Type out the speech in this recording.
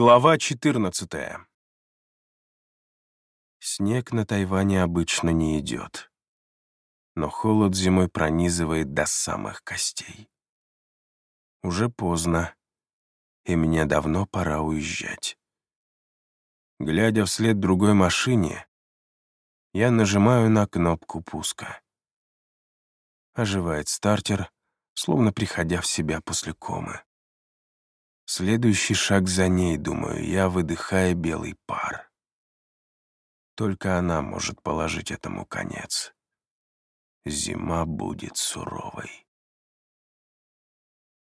Глава 14 Снег на Тайване обычно не идет, но холод зимой пронизывает до самых костей. Уже поздно, и мне давно пора уезжать. Глядя вслед другой машине, я нажимаю на кнопку пуска. Оживает стартер, словно приходя в себя после комы. Следующий шаг за ней, думаю я, выдыхая белый пар. Только она может положить этому конец. Зима будет суровой.